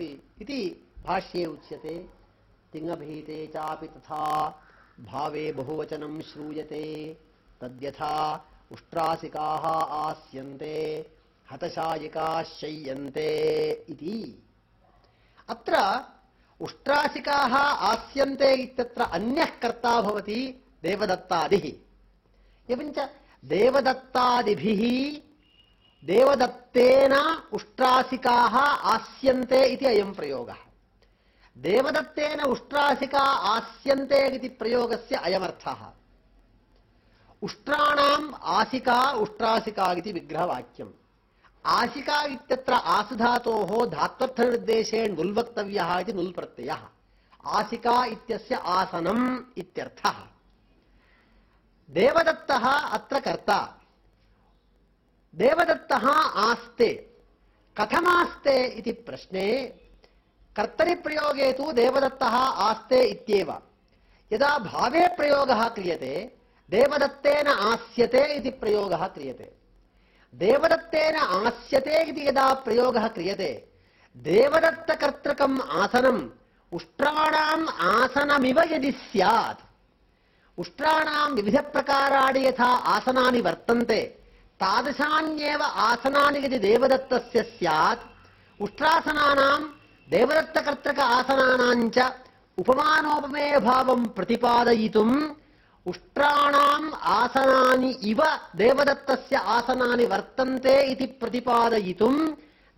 भवति इति भाष्ये उच्यते। तिङभीते चापि तथा भावे बहुवचनं श्रूयते। तद्यथा उष्ट्रासिकाः आस्यन्ते, हतशायिकाः शय्यन्ते इति। अत्र उष्ट्रासिकाः आस्यन्ते इत्यत्र अन्यः कर्ता भवति देवदत्तादिः। एवञ्च देवदत्तादिभिः देवदत्तेन उष्ट्रासिकाः आस्यन्ते इति अयं प्रयोगः। देवदत्तेन उष्ट्रासिका आस्यन्ते इति प्रयोगस्य अयमर्थः। उष्ट्राणाम् आसिका उष्ट्रासिका इति विग्रहवाक्यम्। आसिका इत्यत्र आसुधातोः धात्वर्थनिर्देशे नुल् वक्तव्यः इति नुल् प्रत्ययः आसिका इत्यस्य आसनम् इत्यर्थः। देवदत्तः अत्र कर्ता। देवदत्तः आस्ते। कथमास्ते इति प्रश्ने। कर्तरिप्रयोगे तु देवदत्तः आस्ते इत्येव। यदा भावे प्रयोगः क्रियते, देवदत्तेन आस्यते इति प्रयोगः क्रियते। देवदत्तेन आस्यते इति यदा प्रयोगः क्रियते, देवदत्तकर्तृकम् आसनम्, उष्ट्राणाम् आसनमिव यदि स्यात्। उष्ट्राणाम् विविधप्रकाराणि यथा आसनानि वर्तन्ते तादृशान्येव आसनानि यदि देवदत्तस्य स्यात्। उष्ट्रासनानाम् देवदत्तकर्तृक आसनानाञ्च उपमानोपमेयभावम् प्रतिपादयितुम् उष्ट्राणाम् आसनानि इव देवदत्तस्य आसनानि वर्तन्ते इति प्रतिपादयितुम्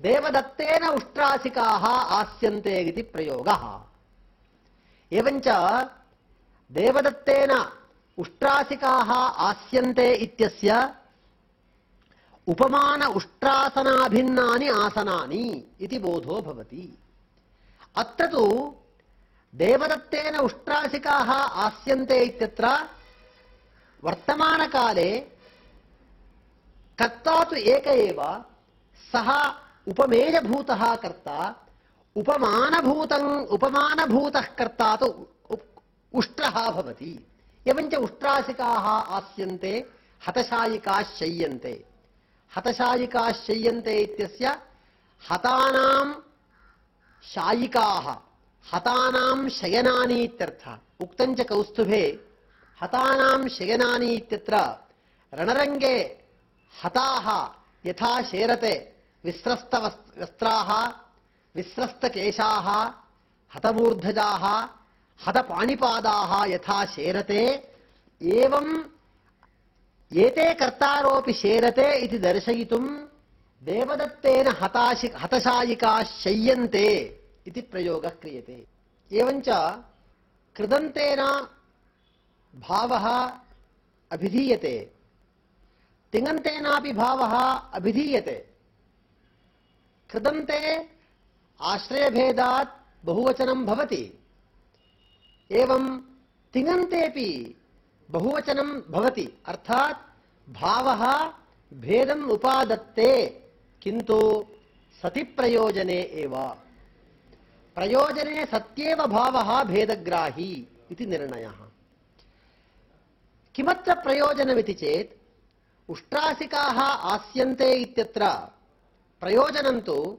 देवदत्तेन उष्ट्रासिकाः आस्यन्ते इति प्रयोगः। एवञ्च देवदत्तेन उष्ट्रासिकाः आस्यन्ते इत्यस्य उपमान उष्ट्रासनाभिन्नानि आसनानि इति बोधो भवति। अत्र तु देवदत्तेन उष्ट्रासिकाः आस्यन्ते इत्यत्र वर्तमानकाले कर्ता तु एक एव, सः उपमेयभूतः कर्ता, उपमानभूतम्, उपमानभूतः कर्ता तु उष्ट्रः भवति। एवञ्च उष्ट्रासिकाः आस्यन्ते, हतशायिकाः शय्यन्ते। हतशायिकाः शय्यन्ते इत्यस्य हतानां शायिकाः, हतानां शयनानि इत्यर्थः। उक्तं च कौस्तुभे, हतानां शयनानि इत्यत्र रणरङ्गे हताः यथा शेरते विस्रस्तवस्त्राः विस्रस्तकेशाः, हतमूर्धजाः, हतपाणिपादाः यथा शेरते एवम् एते कर्तारोऽपि शेरते इति दर्शयितुम् देवदत्तेन हताशि हतशायिकाः शय्यन्ते इति प्रयोगः क्रियते। एवञ्च कृदन्तेन भावः अभिधीयते। तिङन्तेनापि भावः अभिधीयते। कृदन्ते आश्रयभेदात् बहुवचनं भवति। एवं तिङन्तेऽपि बहुवचनं भवति। अर्थात् भावः भेदम् उपादत्ते, किन्तु सति प्रयोजने एव। प्रयोजने सत्येव भावः भेदग्राही इति निर्णयः। किमत्र प्रयोजनमिति चेत्, उष्ट्रासिकाः आस्यन्ते इत्यत्र प्रयोजनं तु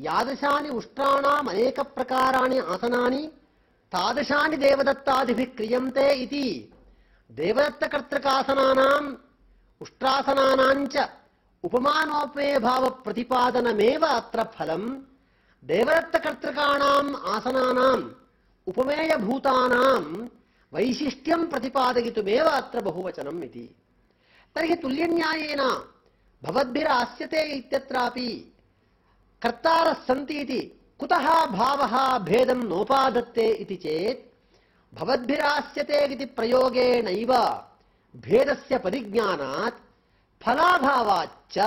यादृशानि उष्ट्राणाम् अनेकप्रकाराणि आसनानि, तादृशानि देवदत्तादिभिः क्रियन्ते इति देवदत्तकर्तृकासनानाम् उष्ट्रासनानाञ्च उपमानोपमेयभावप्रतिपादनमेव अत्र फलम् देवदत्तकर्तृकाणाम् आसनानाम् उपमेयभूतानाम् वैशिष्ट्यम् प्रतिपादयितुमेव अत्र बहुवचनम् इति। तर्हि तुल्यन्यायेन भवद्भिरास्यते इत्यत्रापि कर्तारः सन्ति इति कुतः भावः भेदं नोपादत्ते इति चेत् भवद्भिरास्यते इति प्रयोगेणैव भेदस्य परिज्ञानात् फलाभावाच्च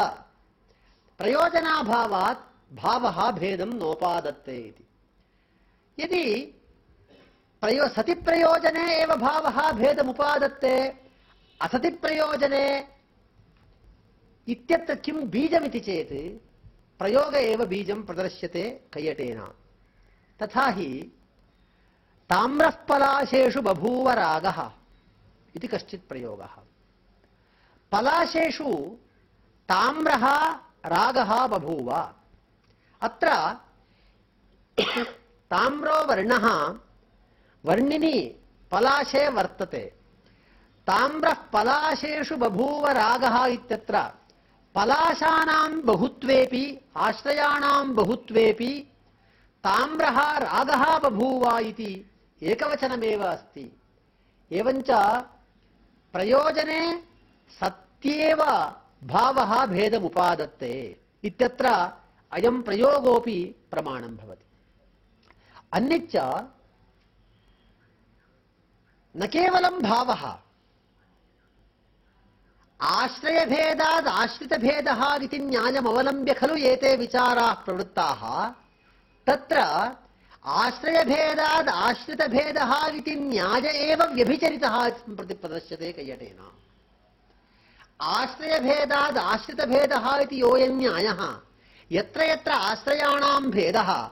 प्रयोजनाभावात् भावः भेदं नोपादत्ते इति। यदि प्रयो सति प्रयोजने एव भावः भेदमुपादत्ते असति प्रयोजने इत्यत्र किं बीजमिति चेत् प्रयोग एव बीजं प्रदर्श्यते कैयटेन। तथा हि ताम्रः पलाशेषु बभूव राग इति कश्चित् प्रयोगः। पलाशेषु ताम्रः रागः बभूव। अत्र ताम्रो वर्णः, वर्णिनि पलाशे वर्तते। ताम्रः पलाशेषु बभूव रागः इत्यत्र पलाशानां बहुत्वेपि आश्रयाणां बहुत्वेपि ताम्रः रागः बभूव इति एकवचनमेव अस्ति। एवञ्च प्रयोजने सत्येव भावः भेदमुपादत्ते इत्यत्र अयं प्रयोगोऽपि प्रमाणं भवति। अन्यच्च न केवलं भावः, आश्रयभेदाद् आश्रितभेदः इति न्यायमवलम्ब्य खलु एते विचाराः प्रवृत्ताः, तत्र आश्रयभेदाद्, आश्रितभेदः इति न्याय एव व्यभिचरितः प्रति प्रदर्श्यते कैयटेन। आश्रयभेदाद्, आश्रितभेदः इति योऽयं न्यायः। यत्र यत्र आश्रयाणां भेदः,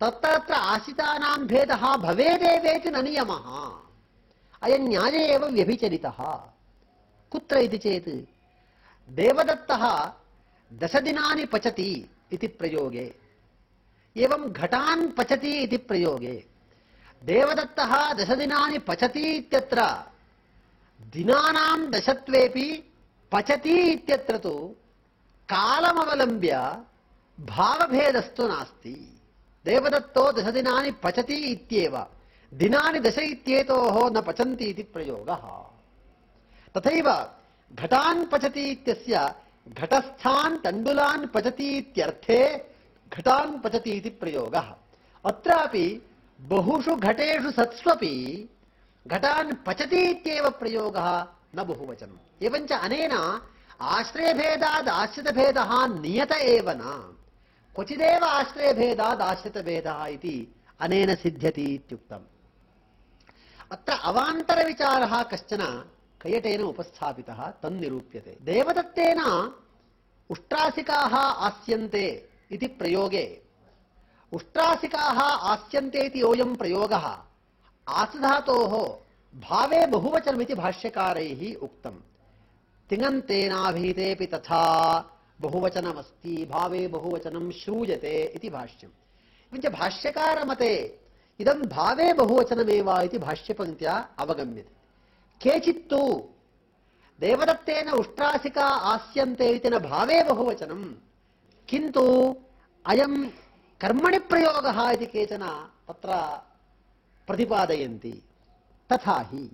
तत्र तत्र आश्रितानां भेदः भवेदेवेति न नियमः। अयं न्याय एव व्यभिचरितः। कुत्र इति चेत्? देवदत्तः दशदिनानि पचति इति प्रयोगे। एवं घटान् पचति इति प्रयोगे। देवदत्तः दशदिनानि पचति इत्यत्र। दिनानां दशत्वेपि पचति इत्यत्र तु भावभेदस्तु नास्ति। देवदत्तो दशदिनानि पचति इत्येव। दिनानि दश इत्येतोः न पचन्ति इति प्रयोगः। तथैव घटान् पचति इत्यस्य घटस्थान् तण्डुलान् पचति इत्यर्थे घटान् पचति इति प्रयोगः। अत्रापि बहुषु घटेषु सत्स्वपि घटान् पचति इत्येव प्रयोगः न बहुवचनम्। एवञ्च अनेन आश्रयभेदाद् नियत एव न। क्वचिदेव आश्रयभेदाद् आश्रितभेदः इति अनेन सिद्ध्यति इत्युक्तम्। अत्र अवान्तरविचारः कश्चन कयटेन उपस्थापितः, तन्निरूप्यते। देवदत्तेन उष्ट्रासिकाः आस्यन्ते। इति प्रयोगे। उष्ट्रासिकाः आस्यन्ते इति योऽयं प्रयोगः। आसधातोः भावे बहुवचनमिति भाष्यकारैः उक्तम्। तिङन्तेनाभीतेऽपि तथा बहुवचनमस्ति, भावे बहुवचनं श्रूयते इति भाष्यम्। एवञ्च भाष्यकारमते इदं भावे बहुवचनमेव इति भाष्यपङ्क्त्या अवगम्यते। केचित्तु देवदत्तेन उष्ट्रासिका आस्यन्ते इति न भावे बहुवचनं किन्तु अयं कर्मणि प्रयोगः इति केचन तत्र प्रतिपादयन्ति तथा हि